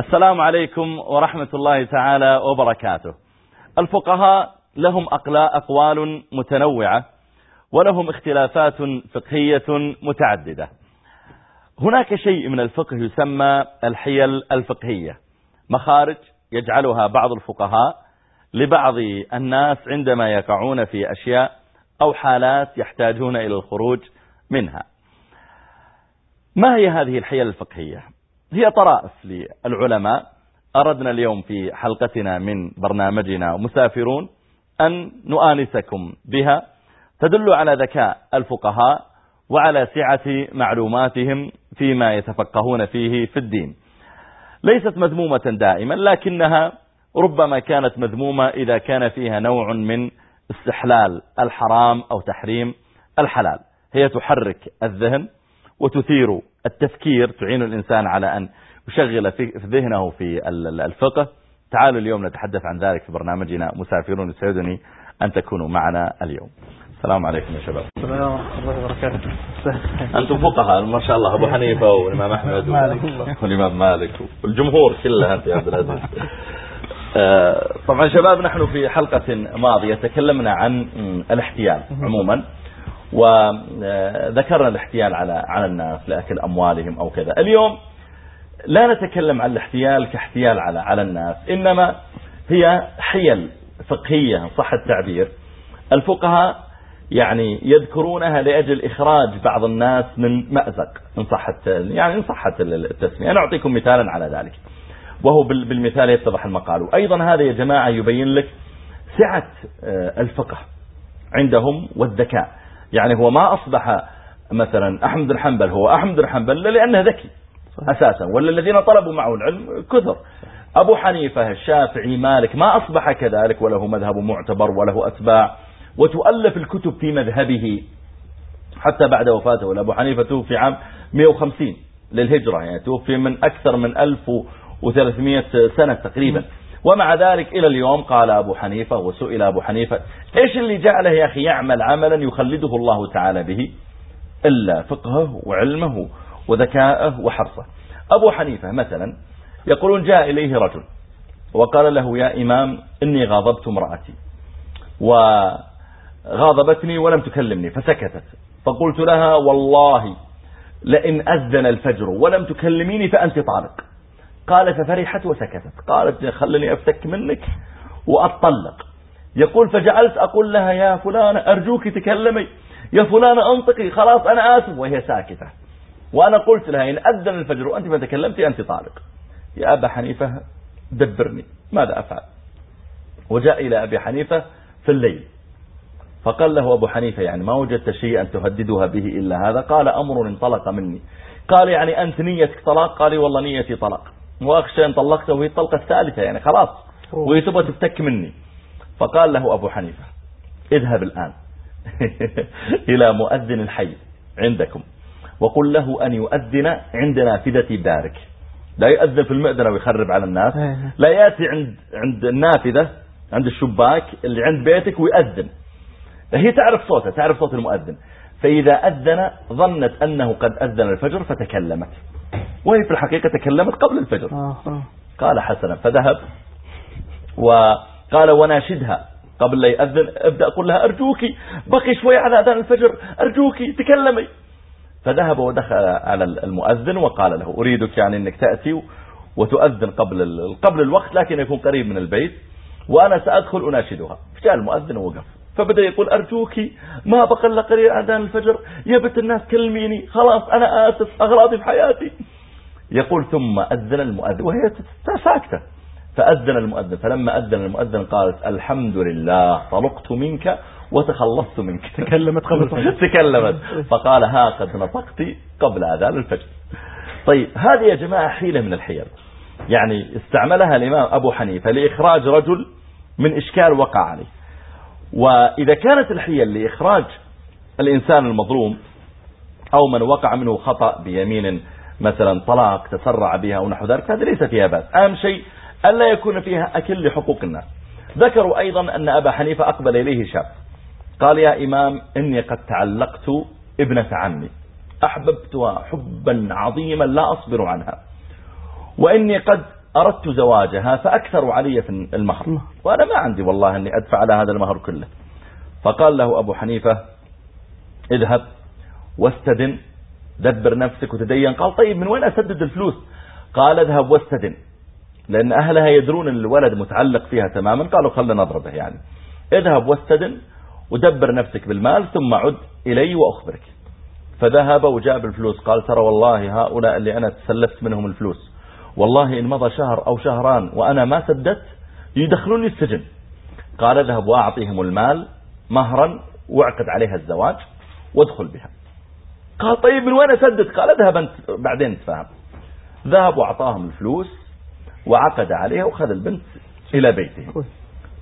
السلام عليكم ورحمة الله تعالى وبركاته. الفقهاء لهم أقوال متنوعة ولهم اختلافات فقهية متعددة. هناك شيء من الفقه يسمى الحيل الفقهية. مخارج يجعلها بعض الفقهاء لبعض الناس عندما يقعون في أشياء أو حالات يحتاجون إلى الخروج منها. ما هي هذه الحيل الفقهية؟ هي طرائف للعلماء. أردنا اليوم في حلقتنا من برنامجنا مسافرون أن نؤانسكم بها. تدل على ذكاء الفقهاء وعلى سعة معلوماتهم فيما يتفقهون فيه في الدين. ليست مذمومة دائما لكنها ربما كانت مذمومة إذا كان فيها نوع من استحلال الحرام أو تحريم الحلال. هي تحرك الذهن وتثير التفكير تعين الإنسان على أن يشغل في ذهنه في الفقه. تعالوا اليوم نتحدث عن ذلك في برنامجنا مسافرون يسعدني أن تكونوا معنا اليوم. السلام عليكم يا شباب. السلام ورحمة الله وبركاته. أنتم فقهاء ما شاء الله. أبو حنيفة والإمام أحمد والإمام مالك. والجمهور كله أنت يا عبد العزيز. آه، طبعا شباب نحن في حلقة ماضية تكلمنا عن الاحتيال عموما. وذكرنا الاحتيال على على الناس لأكل أموالهم أو كذا. اليوم لا نتكلم عن الاحتيال كاحتيال على على الناس إنما هي حيل فقهية صح التعبير. الفقهاء يعني يذكرونها لأجل إخراج بعض الناس من مأزق إن صحت يعني إن صحت التسمية. أنا أعطيكم مثالا على ذلك وهو بالمثال يتضح المقال. أيضا هذا يا جماعة يبين لك سعة آه، الفقه عندهم والذكاء. يعني هو ما أصبح مثلا أحمد بن حنبل هو أحمد بن حنبل لأنه ذكي أساسا ولا الذين طلبوا معه العلم كثر. أبو حنيفة الشافعي مالك ما أصبح كذلك وله مذهب معتبر وله أتباع وتؤلف الكتب في مذهبه حتى بعد وفاته. وأبو حنيفة توفي عام 150 للهجرة يعني توفي من أكثر من 1300 سنة تقريبا. ومع ذلك إلى اليوم قال أبو حنيفة وسئل أبو حنيفة إيش اللي جعله يا أخي يعمل عملا يخلده الله تعالى به؟ إلا فقهه وعلمه وذكاءه وحرصه. أبو حنيفة مثلا يقولون جاء إليه رجل وقال له يا إمام إني غاضبت امرأتي وغاضبتني ولم تكلمني فسكتت. فقلت لها والله لئن أذن الفجر ولم تكلميني فأنت طالق. قالت ففرحت وسكتت. قالت خلني أفتك منك وأطلق يقول فجعلت أقول لها يا فلانة أرجوك تكلمي. يا فلانة أنطقي. خلاص أنا آسف. وهي ساكتة. وأنا قلت لها إن أذن الفجر وأنت ما تكلمتي أنت طالق. يا أبا حنيفة دبرني. ماذا أفعل؟ وجاء إلى أبي حنيفة في الليل. فقال له أبو حنيفة يعني ما وجدت شيئا تهددها به إلا هذا. قال أمر انطلق مني. قال يعني أنت نيتك طلاق؟ قال والله نيتي طلاق. وأخشى أن طلقته وهي الطلقة الثالثة يعني خلاص. وهي تبغى تفتك مني. فقال له أبو حنيفة اذهب الآن إلى مؤذن الحي عندكم وقل له أن يؤذن عند نافذة دارك. لا يؤذن في المؤذنة ويخرب على الناس إيه. لا يأتي عند عند النافذة عند الشباك اللي عند بيتك ويؤذن. هي تعرف صوته تعرف صوت المؤذن. فإذا أذن ظنت أنه قد أذن الفجر فتكلمت. وهي في الحقيقة تكلمت قبل الفجر. آه، آه. قال حسنا فذهب وقال وناشدها قبل لا يأذن ابدأ أقول لها أرجوك بقي شوي على أذان الفجر أرجوك تكلمي. فذهب ودخل على المؤذن وقال له أريدك يعني أنك تأتي وتؤذن قبل قبل الوقت لكن يكون قريب من البيت وأنا سأدخل أناشدها. فجاء المؤذن ووقف. فبدأ يقول أرجوك ما بقى إلا قليل أذان الفجر يا بنت الناس كلميني خلاص أنا آسف أغراضي في حياتي. يقول ثم أذن المؤذن وهي ساكتة. فأذن المؤذن فلما أذن المؤذن قالت الحمد لله طلقت منك وتخلصت منك. تكلمت قبل تكلمت. فقال ها قد نطقت قبل أذان الفجر. طيب هذه يا جماعة حيلة من الحيل. يعني استعملها الإمام أبو حنيفة لإخراج رجل من إشكال وقع عليه. وإذا كانت الحيل لإخراج الإنسان المظلوم أو من وقع منه خطأ بيمين مثلا طلاق تسرع بها أو نحو ذلك هذا ليس فيها بأس. أهم شيء ألا يكون فيها أكل لحقوق الناس. ذكروا أيضا أن أبا حنيفة أقبل إليه شاب. قال يا إمام إني قد تعلقت ابنة عمي. أحببتها حبا عظيما لا أصبر عنها. وإني قد أردت زواجها فأكثروا علي في المهر. وأنا ما عندي والله أني أدفع على هذا المهر كله. فقال له أبو حنيفة اذهب واستدن دبر نفسك وتدين. قال طيب من وين أسدد الفلوس؟ قال اذهب واستدن لأن أهلها يدرون أن الولد متعلق فيها تماما. قالوا خلنا نضربه يعني. اذهب واستدن ودبر نفسك بالمال ثم عد إلي وأخبرك. فذهب وجاب الفلوس. قال ترى والله هؤلاء اللي أنا تسلفت منهم الفلوس والله إن مضى شهر أو شهران وأنا ما سددت يدخلوني السجن. قال اذهب وأعطيهم المال مهرا وأعقد عليها الزواج وادخل بها. قال طيب من وين أسدد قال اذهب أنت. بعدين تفهم ذهب وأعطاهم الفلوس وعقد عليها وخذ البنت إلى بيته.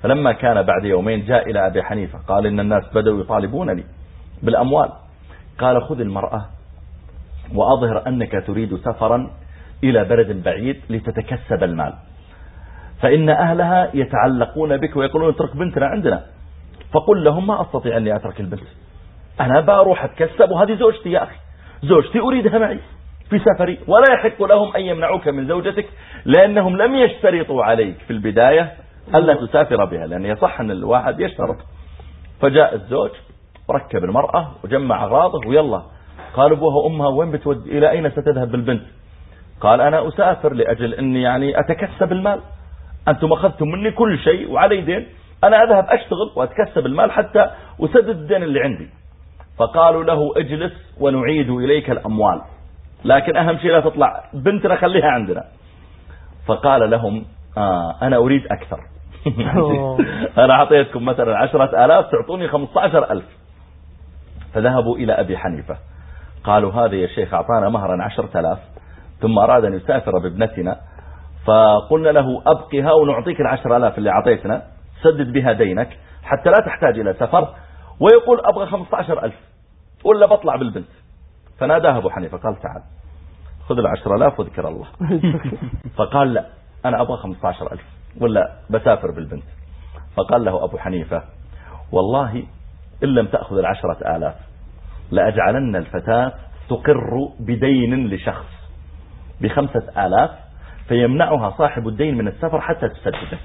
فلما كان بعد يومين جاء إلى أبي حنيفة. قال إن الناس بدأوا يطالبونني بالأموال. قال خذ المرأة وأظهر أنك تريد سفرا إلى بلد بعيد لتتكسب المال. فإن أهلها يتعلقون بك ويقولون اترك بنتنا عندنا. فقل لهم ما أستطيع أني أترك البنت. أنا بروح أتكسب وهذه زوجتي يا أخي. زوجتي أريدها معي في سفري ولا يحق لهم أن يمنعوك من زوجتك لأنهم لم يشترطوا عليك في البداية ألا تسافر بها لأن يصح أن الواحد يشترط. فجاء الزوج ركب المرأة وجمع أغراضه ويلا. قال أبوها وأمها وين بتود إلى أين ستذهب بالبنت؟ قال أنا أسافر لأجل أني يعني أتكسب المال. أنتم أخذتم مني كل شيء وعلي دين. أنا أذهب أشتغل وأتكسب المال حتى أسدد الدين اللي عندي. فقالوا له اجلس ونعيد إليك الأموال. لكن أهم شيء لا تطلع. بنتنا خليها عندنا. فقال لهم آه أنا أريد أكثر. أنا أعطيتكم مثلا عشرة آلاف تعطوني خمسة عشر ألف. فذهبوا إلى أبي حنيفة. قالوا هذا يا شيخ أعطانا مهرا عشرة آلاف. ثم أراد أن يسافر بابنتنا. فقلنا له أبقها ونعطيك العشر آلاف اللي أعطيتنا. سدد بها دينك حتى لا تحتاج إلى سفر. ويقول أبغى خمسة عشر ألف. ولا بطلع بالبنت. فناداه أبو حنيفة قال تعال خذ العشر آلاف وذكر الله. فقال لا أنا أبغى خمسة عشر ألف ولا بسافر بالبنت. فقال له أبو حنيفة والله إن لم تأخذ العشرة آلاف لأجعلن الفتاة تقر بدين لشخص. بخمسة آلاف فيمنعها صاحب الدين من السفر حتى تسدده.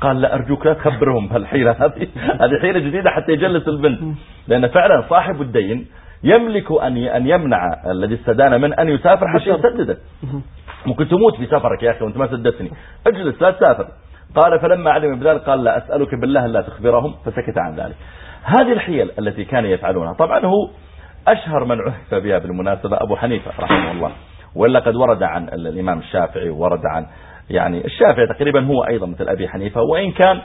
قال لا أرجوك لا تخبرهم بهالحيلة هذه. هذه حيلة جديدة حتى يجلس البنت. لأن فعلا صاحب الدين يملك أن أن يمنع الذي استدان من أن يسافر حتى يسدده. ممكن تموت في سفرك يا أخي وأنت ما سددتني. اجلس لا تسافر. قال فلما علم بذلك قال لا أسألك بالله لا تخبرهم فسكت عن ذلك. هذه الحيل التي كان يفعلونها. طبعا هو أشهر من عهف بها بالمناسبة أبو حنيفة رحمه الله. ولا قد ورد عن الإمام الشافعي وورد عن يعني الشافعي تقريبا هو أيضا مثل أبي حنيفة وإن كان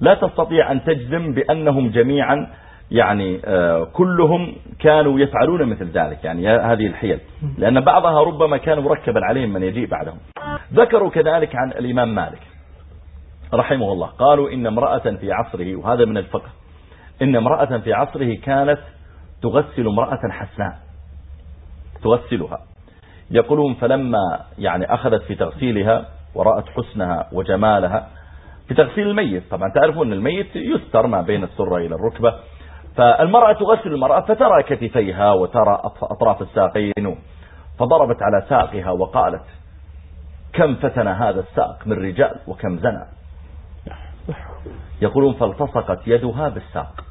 لا تستطيع أن تجزم بأنهم جميعا يعني آه، كلهم كانوا يفعلون مثل ذلك يعني هذه الحيل. لأن بعضها ربما كان مركبا عليهم من يجيء بعدهم. ذكروا كذلك عن الإمام مالك رحمه الله. قالوا إن امرأة في عصره وهذا من الفقه إن امرأة في عصره كانت تغسل امرأة حسناء تغسلها. يقولون فلما يعني أخذت في تغسيلها ورأت حسنها وجمالها. في تغسيل الميت طبعا تعرفون الميت يستر ما بين السرة إلى الركبة. فالمرأة تغسل المرأة فترى كتفيها وترى أطراف الساقين. فضربت على ساقها وقالت كم فتن هذا الساق من رجال وكم زنى يقولون فالتصقت يدها بالساق.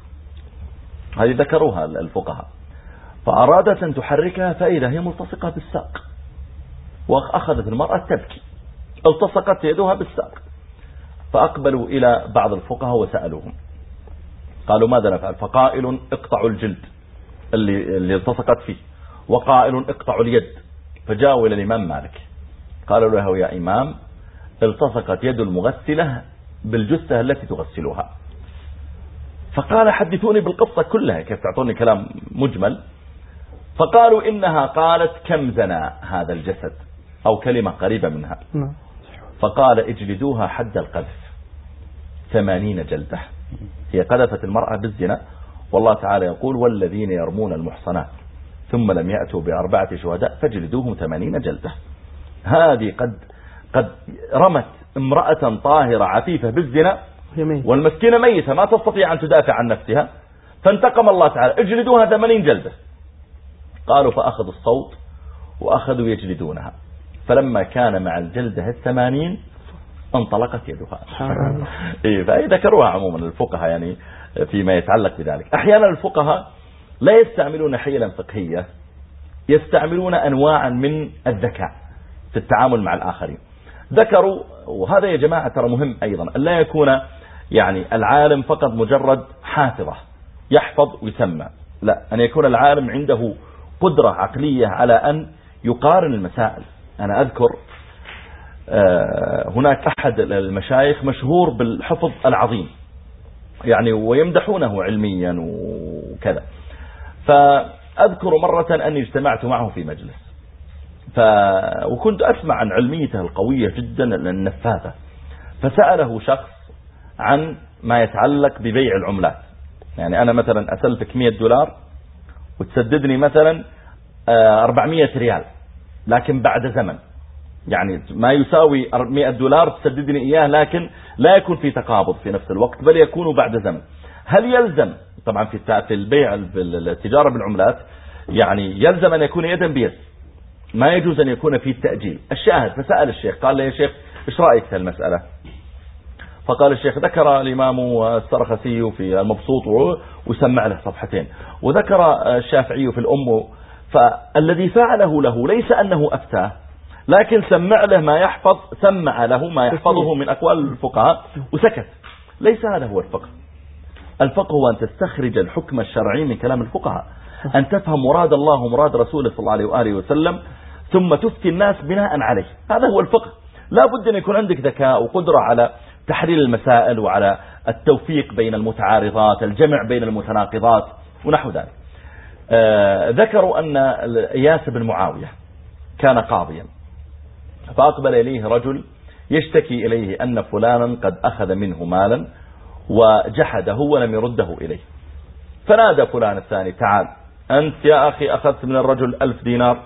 هذه ذكروها الفقهاء. فأرادت أن تحركها فإذا هي ملتصقة بالساق. وأخذت المرأة تبكي. التصقت يدها بالساق. فأقبلوا إلى بعض الفقهاء وسألوهم. قالوا ماذا نفعل؟ فقائل اقطعوا الجلد اللي, اللي التصقت فيه. وقائل اقطعوا اليد. فجاءوا إلى الإمام مالك. قالوا له يا إمام التصقت يد المغسلة بالجثة التي تغسلها. فقال حدثوني بالقصة كلها كيف تعطوني كلام مجمل. فقالوا إنها قالت كم زنا هذا الجسد؟ أو كلمة قريبة منها. نعم. فقال اجلدوها حد القذف. ثمانين جلدة. هي قذفت المرأة بالزنا. والله تعالى يقول والذين يرمون المحصنات. ثم لم يأتوا بأربعة شهداء فجلدوهم ثمانين جلدة. هذه قد قد رمت امرأة طاهرة عفيفة بالزنا. والمسكينة ميتة. ما تستطيع أن تدافع عن نفسها. فانتقم الله تعالى. اجلدوها ثمانين جلدة. قالوا فأخذوا الصوت وأخذوا يجلدونها. فلما كان مع الجلدة الثمانين انطلقت يدها. إيه فهي ذكروها عموما الفقهاء يعني فيما يتعلق بذلك. أحيانا الفقهاء لا يستعملون حيلا فقهية يستعملون أنواعا من الذكاء في التعامل مع الآخرين. ذكروا وهذا يا جماعة ترى مهم أيضا أن لا يكون يعني العالم فقط مجرد حافظة يحفظ ويسمع لا أن يكون العالم عنده قدرة عقلية على أن يقارن المسائل. أنا أذكر آه، هناك أحد المشايخ مشهور بالحفظ العظيم يعني ويمدحونه علميا وكذا. فأذكر مرة أني اجتمعت معه في مجلس ف... وكنت أسمع عن علميته القوية جدا النفاذة. فسأله شخص عن ما يتعلق ببيع العملات. يعني أنا مثلا أسلفك 100 دولار وتسددني مثلا 400 آه، ريال. لكن بعد زمن. يعني ما يساوي 100 دولار تسددني إياه لكن لا يكون في تقابض في نفس الوقت بل يكون بعد زمن. هل يلزم؟ طبعا في البيع التجارة بالعملات يعني يلزم أن يكون يدا بيد. ما يجوز أن يكون فيه التأجيل. الشاهد فسأل الشيخ قال له يا شيخ إيش رأيك في المسألة؟ فقال الشيخ ذكر الإمام السرخسي في المبسوط وسمع له صفحتين. وذكر الشافعي في الأم فالذي فعله له ليس أنه أفتاه لكن سمع له ما يحفظ سمع له ما يحفظه من أقوال الفقهاء وسكت. ليس هذا هو الفقه. الفقه هو أن تستخرج الحكم الشرعي من كلام الفقهاء أن تفهم مراد الله ومراد رسوله صلى الله عليه وآله وسلم ثم تفتي الناس بناء عليه. هذا هو الفقه. لا بد أن يكون عندك ذكاء وقدرة على تحليل المسائل وعلى التوفيق بين المتعارضات الجمع بين المتناقضات ونحو ذلك. ذكروا أن إياس بن معاوية كان قاضيا. فأقبل إليه رجل يشتكي إليه أن فلانا قد أخذ منه مالا وجحده ولم يرده إليه. فنادى فلان الثاني تعال أنت يا أخي أخذت من الرجل ألف دينار.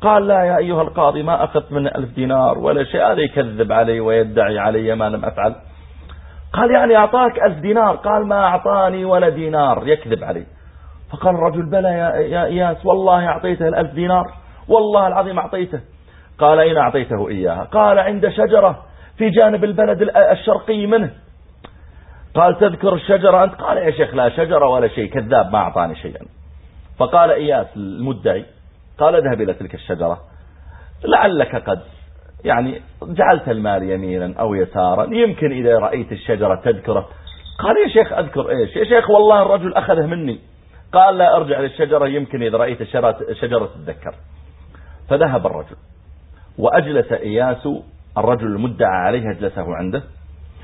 قال لا يا أيها القاضي ما أخذت من ألف دينار ولا شيء هذا يكذب علي ويدعي علي ما لم أفعل. قال يعني أعطاك ألف دينار. قال ما أعطاني ولا دينار. يكذب علي فقال الرجل بلى يا, يا إياس والله أعطيته الألف دينار والله العظيم أعطيته. قال أين أعطيته إياها؟ قال عند شجرة في جانب البلد الشرقي منه. قال تذكر الشجرة أنت؟ قال يا شيخ لا شجرة ولا شيء كذاب ما أعطاني شيئا. فقال إياس المدعي قال اذهب إلى تلك الشجرة. لعلك قد يعني جعلت المال يمينا أو يسارا يمكن إذا رأيت الشجرة تذكره. قال يا شيخ أذكر إيش؟ يا شيخ والله الرجل أخذه مني. قال لا أرجع للشجرة يمكن إذا رأيت الشجرة تتذكر. فذهب الرجل وأجلس إياس الرجل المدعى عليه أجلسه عنده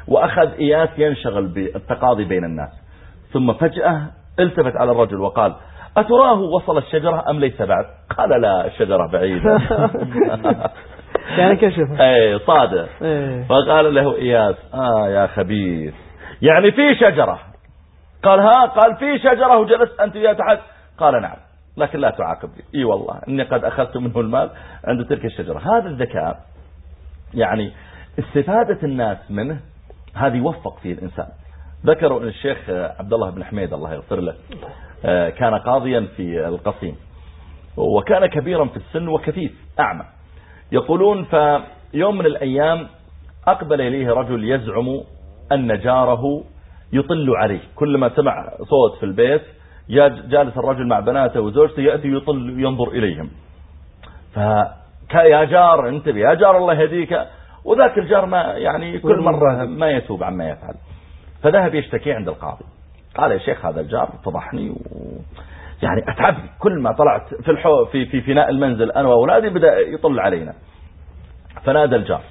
وأخذ إياس ينشغل بالتقاضي بين الناس. ثم فجأة التفت على الرجل وقال أتراه وصل الشجرة أم ليس بعد؟ قال لا الشجرة بعيدة. يعني كشف. اي صادق. إيه. فقال له إياس آه يا خبيث يعني في شجرة. قال ها قال في شجرة وجلست أنت يا تحت. قال نعم لكن لا تعاقبني إي والله إني قد أخذت منه المال عند تلك الشجرة. هذا الذكاء يعني استفادة الناس منه هذه يوفق فيه الإنسان. ذكروا أن الشيخ عبد الله بن حميد الله يغفر له آه، كان قاضيا في القصيم وكان كبيرا في السن وكفيف أعمى. يقولون فيوم من الأيام أقبل إليه رجل يزعم أن جاره يطل عليه. كلما سمع صوت في البيت جالس الرجل مع بناته وزوجته يأتي يطل ينظر إليهم. فيا جار انتبه. يا جار الله يهديك. وذاك الجار ما يعني كل مرة ما يتوب عما يفعل. فذهب يشتكي عند القاضي. قال يا شيخ هذا الجار فضحني و... يعني أتعبني كل ما طلعت في الحو في في فناء المنزل أنا وأولادي بدأ يطل علينا. فنادى الجار.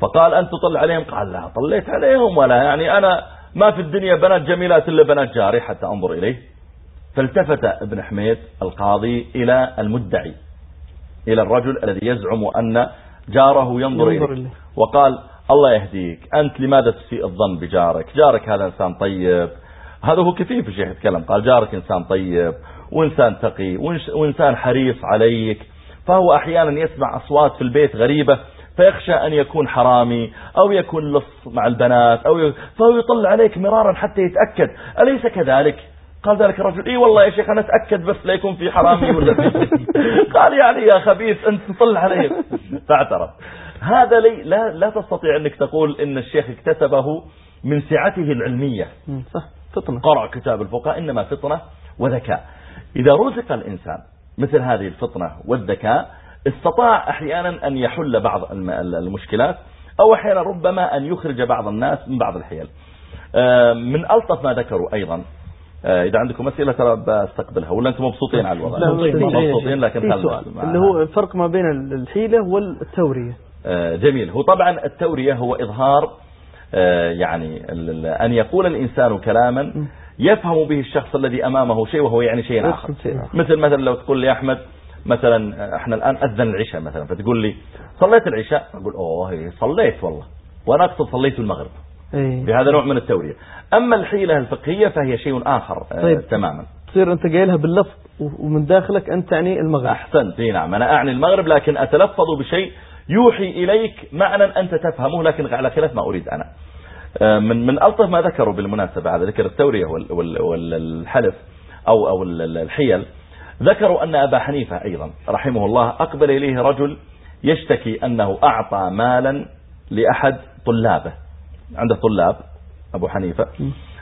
فقال أنت تطل عليهم؟ قال لا طليت عليهم ولا يعني أنا ما في الدنيا بنات جميلات إلا بنات جاري حتى أنظر إليه. فالتفت ابن حميد القاضي إلى المدعي إلى الرجل الذي يزعم أن جاره ينظر إليه. وقال الله يهديك أنت لماذا تسيء الظن بجارك؟ جارك هذا إنسان طيب. هذا هو كثير في الشيخ يتكلم. قال جارك إنسان طيب وإنسان تقي وإنسان حريص عليك. فهو أحيانا يسمع أصوات في البيت غريبة فيخشى أن يكون حرامي أو يكون لص مع البنات أو ي... فهو يطلع عليك مرارا حتى يتأكد. أليس كذلك؟ قال ذلك الرجل. إي والله يا شيخ أنا أتأكد بس لا يكون في حرامي ولا في قال يعني يا خبيث أنت تطل علي فاعترف هذا لي لا لا تستطيع أنك تقول إن الشيخ اكتسبه من سعته العلمية. صح. فطنة. قرأ كتاب الفقهاء إنما فطنة وذكاء. إذا رزق الإنسان مثل هذه الفطنة والذكاء استطاع أحيانا أن يحل بعض المشكلات أو أحيانا ربما أن يخرج بعض الناس من بعض الحيل. آه، من ألطف ما ذكروا أيضا. آه، إذا عندكم أسئلة ترى بستقبلها ولا أنتم مبسوطين على الوضع؟ مبسوطين. لكن سؤال اللي هو الفرق ما بين الحيلة والتورية. آه، جميل. هو طبعا التورية هو إظهار يعني أن يقول الإنسان كلاما يفهم به الشخص الذي أمامه شيء وهو يعني شيء آخر. مثل مثلا لو تقول لي أحمد مثلا إحنا الآن أذن العشاء مثلا فتقول لي صليت العشاء؟ أقول أوه صليت والله. وأنا أقصد صليت المغرب. إيه. بهذا نوع من التورية أما الحيلة الفقهية فهي شيء آخر آه، طيب. تماما. تصير أنت قايلها باللفظ ومن داخلك أنت تعني المغرب. أحسنت. نعم. أنا أعني المغرب لكن أتلفظ بشيء يوحي إليك معنى أنت تفهمه لكن على خلاف ما أريد أنا. آه، من من ألطف ما ذكروا بالمناسبة هذا ذكر التورية والحلف أو أو الحيل. ذكروا أن أبا حنيفة أيضا رحمه الله أقبل إليه رجل يشتكي أنه أعطى مالا لأحد طلابه. عنده طلاب أبو حنيفة.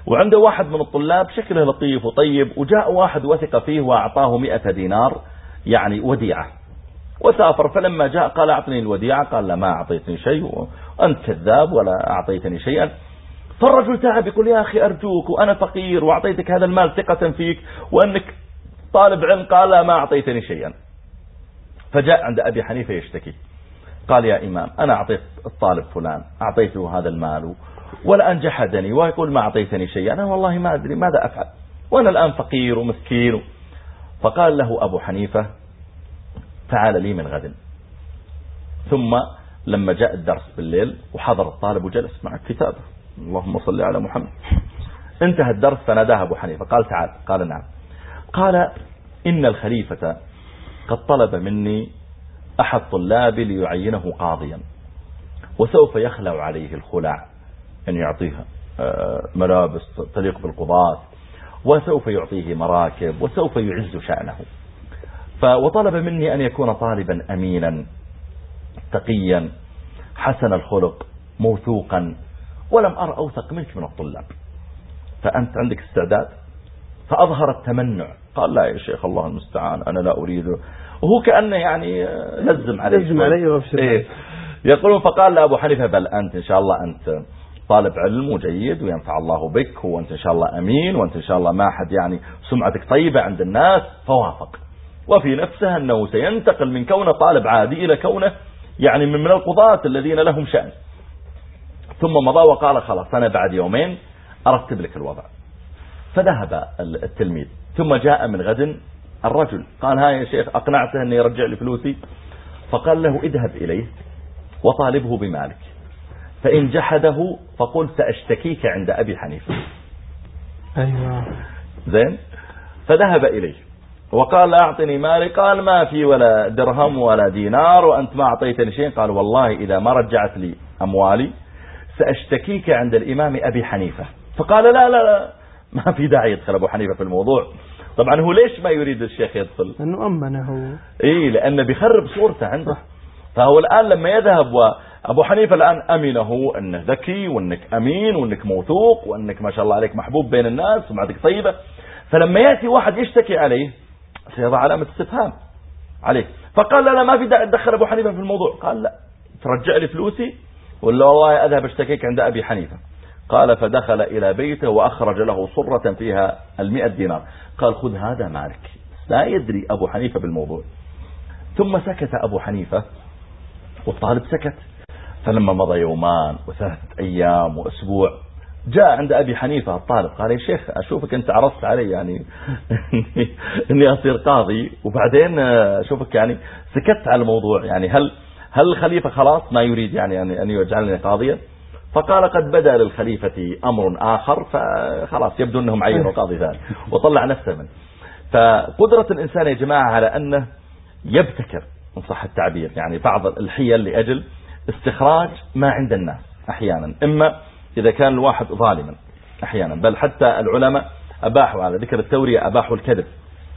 وعنده واحد من الطلاب شكله لطيف وطيب وجاء واحد وثق فيه وأعطاه مئة دينار يعني وديعة. وسافر فلما جاء قال أعطني الوديعة قال لا ما أعطيتني شيء وأنت كذاب ولا أعطيتني شيئا. فالرجل تعب يقول يا أخي أرجوك وأنا فقير وأعطيتك هذا المال ثقة فيك وأنك طالب علم قال لا ما أعطيتني شيئا. فجاء عند أبي حنيفة يشتكي. قال يا إمام أنا أعطيت الطالب فلان أعطيته هذا المال والآن جحدني ويقول ما أعطيتني شيء أنا والله ما أدري ماذا أفعل. وأنا الآن فقير ومسكين. فقال له أبو حنيفة تعال لي من غد. ثم لما جاء الدرس بالليل وحضر الطالب وجلس مع الكتاب اللهم صل على محمد. انتهى الدرس فناداه أبو حنيفة قال تعال قال نعم. قال إن الخليفة قد طلب مني أحد طلابي ليعينه قاضيا وسوف يخلع عليه الخلع أن يعطيه آه، ملابس تليق بالقضاة وسوف يعطيه مراكب وسوف يعز شأنه. وطلب مني أن يكون طالبا أمينا تقيا حسن الخلق موثوقا ولم أرى أوثق منك من الطلاب. فأنت عندك استعداد؟ فأظهر التمنع. قال لا يا شيخ الله المستعان أنا لا أريد وهو كأنه يعني لزم عليه لزم عليه وأبشر إيه. يقولون فقال لأبو حنيفة بل أنت إن شاء الله أنت طالب علم وجيد وينفع الله بك وأنت إن شاء الله أمين وأنت إن شاء الله ما أحد يعني سمعتك طيبة عند الناس فوافق. وفي نفسه أنه سينتقل من كونه طالب عادي إلى كونه يعني من القضاة الذين لهم شأن. ثم مضى وقال خلاص أنا بعد يومين أرتب لك الوضع. فذهب التلميذ. ثم جاء من غد الرجل. قال ها يا شيخ أقنعته أن يرجع لي فلوسي. فقال له اذهب إليه وطالبه بمالك. فإن جحده فقل سأشتكيك عند أبي حنيفة. أيوة. زين؟ فذهب إليه وقال أعطني مالي. قال ما في ولا درهم ولا دينار وأنت ما أعطيتني شيء. قال والله إذا ما رجعت لي أموالي سأشتكيك عند الإمام أبي حنيفة. فقال لا لا لا ما في داعي يدخل أبو حنيفة في الموضوع. طبعا هو ليش ما يريد الشيخ يدخل؟ لأنه أمنه هو. إيه لأنه بيخرب صورته عنده. فهو الآن لما يذهب وأبو حنيفة الآن أمنه أنه ذكي وأنك أمين وأنك موثوق وأنك ما شاء الله عليك محبوب بين الناس ومعدك طيبة. فلما يأتي واحد يشتكي عليه سيضع علامة استفهام عليه. فقال لا لا ما في داعي تدخل أبو حنيفة في الموضوع. قال لا ترجع لي فلوسي ولا والله أذهب أشتكيك عند أبي حنيفة. قال فدخل إلى بيته وأخرج له صرة فيها المئة دينار. قال خذ هذا مالك. لا يدري أبو حنيفة بالموضوع. ثم سكت أبو حنيفة والطالب سكت. فلما مضى يومان وثلاثة أيام وأسبوع جاء عند أبي حنيفة الطالب قال يا شيخ أشوفك أنت عرضت علي يعني أني أصير قاضي. وبعدين أشوفك يعني سكت على الموضوع. يعني هل هل الخليفة خلاص ما يريد يعني أن يجعلني قاضيا؟ فقال قد بدا للخليفة أمر آخر فخلاص يبدو أنهم عينوا قاضي ثاني وطلع نفسه منه. فقدرة الإنسان يا جماعة على أنه يبتكر إن صح التعبير يعني بعض الحيل لأجل استخراج ما عند الناس أحيانا إما إذا كان الواحد ظالما أحيانا بل حتى العلماء أباحوا على ذكر التورية أباحوا الكذب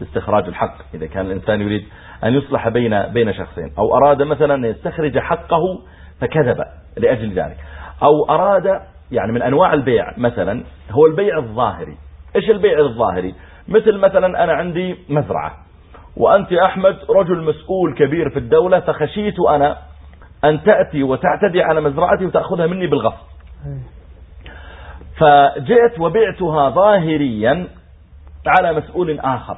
استخراج الحق. إذا كان الإنسان يريد أن يصلح بين بين شخصين أو أراد مثلا أن يستخرج حقه فكذب لأجل ذلك. أو أراد يعني من أنواع البيع مثلا هو البيع الظاهري. إيش البيع الظاهري؟ مثل مثلا أنا عندي مزرعة وأنت أحمد رجل مسؤول كبير في الدولة فخشيت أنا أن تأتي وتعتدي على مزرعتي وتأخذها مني بالغصب. فجئت وبعتها ظاهريا على مسؤول آخر.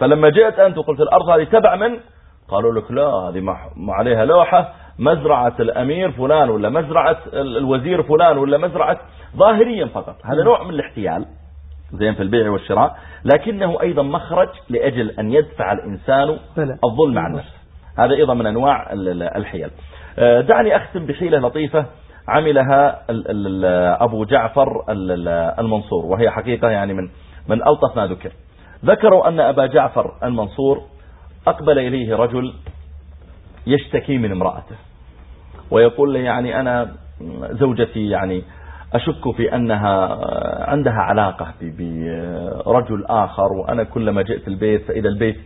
فلما جئت أنت وقلت الأرض هذه تبع من؟ قالوا لك لا هذه ما عليها لوحة. مزرعة الأمير فلان ولا مزرعة الوزير فلان ولا مزرعة ظاهريا فقط. هذا نوع من الاحتيال زين في البيع والشراء لكنه أيضا مخرج لأجل أن يدفع الإنسان الظلم عن نفسه. هذا أيضا من أنواع الحيل. آه، دعني أختم بحيلة لطيفة عملها أبو جعفر المنصور وهي حقيقة يعني من من ألطف ما ذكر. ذكروا أن أبا جعفر المنصور أقبل إليه رجل يشتكي من امرأته. ويقول لي يعني أنا زوجتي يعني أشك في أنها عندها علاقة برجل آخر وأنا كلما جئت البيت فإذا البيت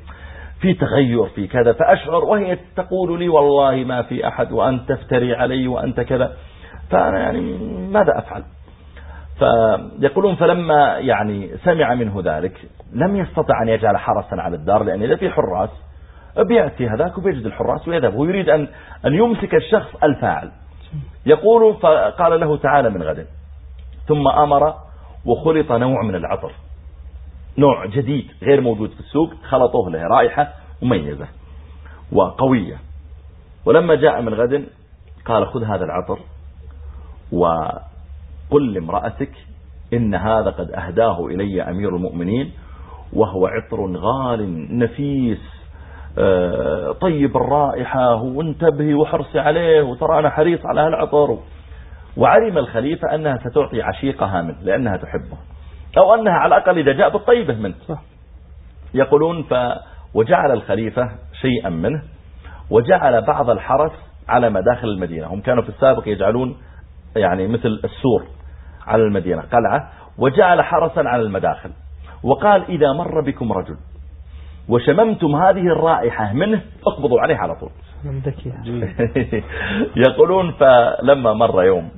في تغير في كذا فأشعر وهي تقول لي والله ما في أحد وأنت تفتري علي وأنت كذا. فأنا يعني ماذا أفعل؟ فيقولون فلما يعني سمع منه ذلك لم يستطع أن يجعل حرسا على الدار لأن إذا في حراس بيأتي هذاك وبيجد الحراس ويذهب هو يريد أن, أن يمسك الشخص الفاعل. يقول فقال له تعالى من غد. ثم أمر وخلط نوع من العطر. نوع جديد غير موجود في السوق. خلطوه له رائحة مميزة وقوية. ولما جاء من غد قال خذ هذا العطر وقل لامرأتك إن هذا قد أهداه إلي أمير المؤمنين وهو عطر غال نفيس. طيب الرائحة وانتبهي وحرصي عليه وترى أنا حريص على هالعطر. وعلم الخليفة أنها ستعطي عشيقها منه لأنها تحبه. أو أنها على الأقل إذا جاء بالطيبة منه. يقولون ف وجعل الخليفة شيئا منه وجعل بعض الحرس على مداخل المدينة. هم كانوا في السابق يجعلون يعني مثل السور على المدينة. قلعة وجعل حرسا على المداخل. وقال إذا مر بكم رجل وشممتم هذه الرائحة منه اقبضوا عليه على طول. يقولون فلما مر يوم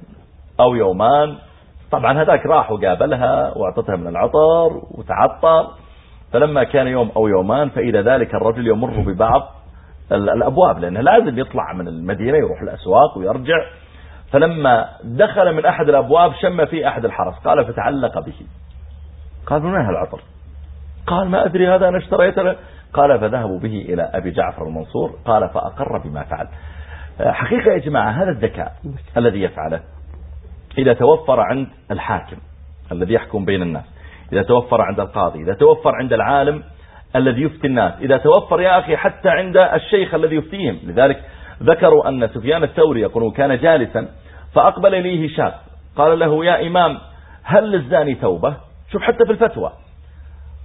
أو يومان طبعا هذاك راح وقابلها وأعطتها من العطر وتعطر فلما كان يوم أو يومان فإذا ذلك الرجل يمر ببعض الأبواب لأنه لازم يطلع من المدينة يروح الأسواق ويرجع. فلما دخل من أحد الأبواب شم في أحد الحرس قال فتعلق به. قال من العطر؟ قال ما أدري هذا أنا اشتريته. قال فذهبوا به إلى أبي جعفر المنصور. قال فأقر بما فعل. حقيقة يا جماعة هذا الذكاء الذي يفعله إذا توفر عند الحاكم الذي يحكم بين الناس إذا توفر عند القاضي إذا توفر عند العالم الذي يفتي الناس إذا توفر يا أخي حتى عند الشيخ الذي يفتيهم. لذلك ذكروا أن سفيان الثوري يقول كان جالسا فأقبل إليه شاب قال له يا إمام هل للزاني توبة؟ شوف حتى في الفتوى.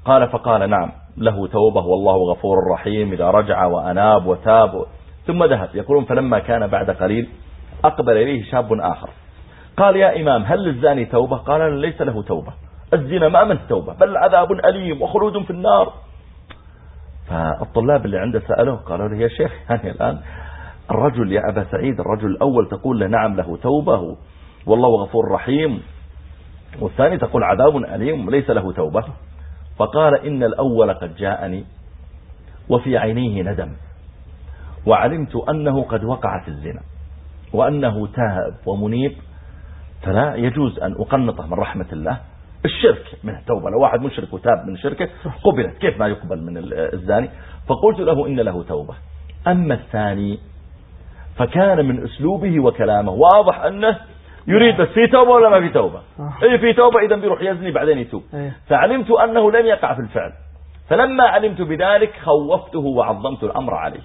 قال فقال نعم له توبة والله غفور رحيم إذا رجع وأناب وتاب. ثم ذهب يقولون فلما كان بعد قليل أقبل إليه شاب آخر. قال يا إمام هل للزاني توبة؟ قال ليس له توبة. الزنا ما من توبة بل عذاب أليم وخلود في النار. فالطلاب اللي عنده سألوه قالوا له يا شيخ يعني الآن الرجل يا أبا سعيد الرجل الأول تقول له نعم له توبة والله غفور رحيم. والثاني تقول عذاب أليم ليس له توبة. فقال إن الأول قد جاءني وفي عينيه ندم وعلمت أنه قد وقع في الزنا وأنه تاب ومنيب فلا يجوز أن أقنطه من رحمة الله الشرك من التوبة. لو واحد مشرك وتاب من شركه قبلت. كيف ما يقبل من الزاني؟ فقلت له إن له توبة. أما الثاني فكان من أسلوبه وكلامه واضح أنه يريد بس في توبة ولا ما في توبة؟ اي في توبة اذا بيروح يزني بعدين يتوب. إيه. فعلمت أنه لم يقع في الفعل. فلما علمت بذلك خوفته وعظمت الأمر عليه.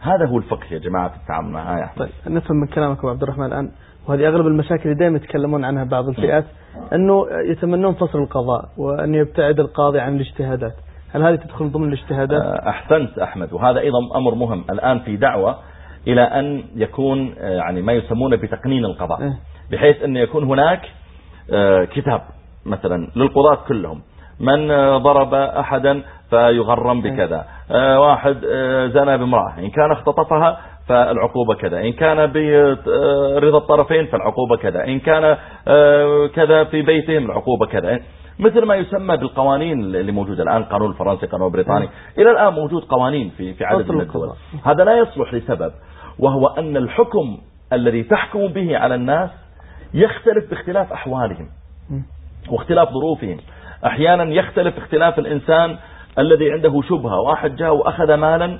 هذا هو الفقه يا جماعة في التعامل مع آية طيب نفهم من كلامك أبو عبد الرحمن الآن وهذه أغلب المشاكل اللي دائما يتكلمون عنها بعض الفئات أنه يتمنون فصل القضاء وأن يبتعد القاضي عن الاجتهادات. هل هذه تدخل ضمن الاجتهادات؟ آه، أحسنت أحمد وهذا أيضا أمر مهم الآن في دعوة إلى أن يكون آه، يعني ما يسمونه بتقنين القضاء. إيه. بحيث أن يكون هناك آه، كتاب مثلا للقضاة كلهم. من ضرب أحدا فيغرم بكذا. آه، واحد آه، زنى بامرأة. إن كان اختطفها فالعقوبة كذا. إن كان برضا الطرفين فالعقوبة كذا. إن كان آه، كذا في بيتهم العقوبة كذا. مثل ما يسمى بالقوانين اللي موجودة الآن قانون الفرنسي قانون البريطاني إلى الآن موجود قوانين في في عدد من الدول. هذا لا يصلح لسبب وهو أن الحكم الذي تحكم به على الناس يختلف باختلاف أحوالهم واختلاف ظروفهم. أحيانا يختلف اختلاف الإنسان الذي عنده شبهة. واحد جاء وأخذ مالا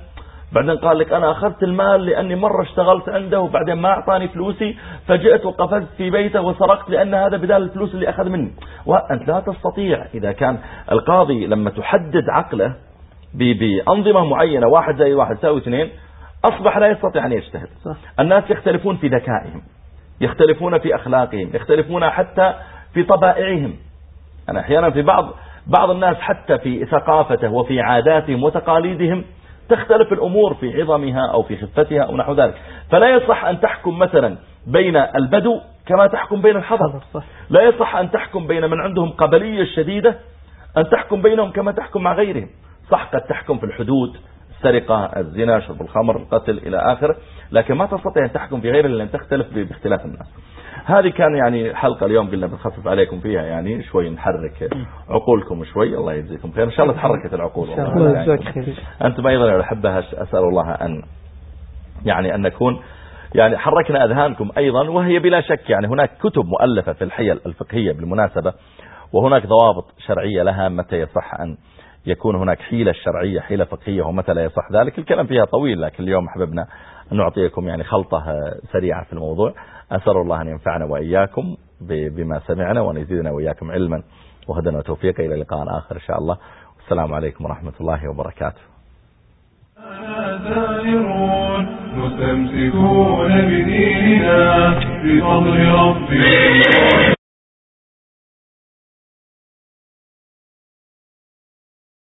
بعدين قال لك أنا أخذت المال لأني مرة اشتغلت عنده وبعدين ما أعطاني فلوسي فجئت وقفزت في بيته وسرقت لأن هذا بدال الفلوس اللي أخذ مني. وأنت لا تستطيع إذا كان القاضي لما تحدد عقله بأنظمة معينة واحد زي واحد ساوي اثنين أصبح لا يستطيع أن يجتهد. الناس يختلفون في ذكائهم. يختلفون في أخلاقهم يختلفون حتى في طبائعهم. أنا أحيانا في بعض بعض الناس حتى في ثقافته وفي عاداتهم وتقاليدهم تختلف الأمور في عظمها أو في خفتها أو نحو ذلك. فلا يصح أن تحكم مثلا بين البدو كما تحكم بين الحضر. لا يصح أن تحكم بين من عندهم قبلية شديدة أن تحكم بينهم كما تحكم مع غيرهم. صح قد تحكم في الحدود السرقة الزنا شرب الخمر القتل إلى آخره لكن ما تستطيع أن تحكم في غيره لأن تختلف باختلاف الناس. هذه كان يعني حلقة اليوم قلنا بنخفف عليكم فيها يعني شوي نحرك عقولكم شوي الله يجزيكم خير. إن شاء الله تحركت العقول والله. أنتم أيضا الأحبة أسأل الله أن يعني أن نكون يعني حركنا أذهانكم أيضا وهي بلا شك يعني هناك كتب مؤلفة في الحيل الفقهية بالمناسبة وهناك ضوابط شرعية لها متى يصح أن يكون هناك حيلة شرعية حيلة فقهية ومتى لا يصح ذلك. الكلام فيها طويل لكن اليوم حببنا أن نعطيكم يعني خلطة سريعة في الموضوع. أسأل الله أن ينفعنا وإياكم بما سمعنا وأن يزيدنا وإياكم علما. وهدنا وتوفيقا إلى لقاء آخر إن شاء الله. والسلام عليكم ورحمة الله وبركاته. مستمسكون بديننا بفضل ربنا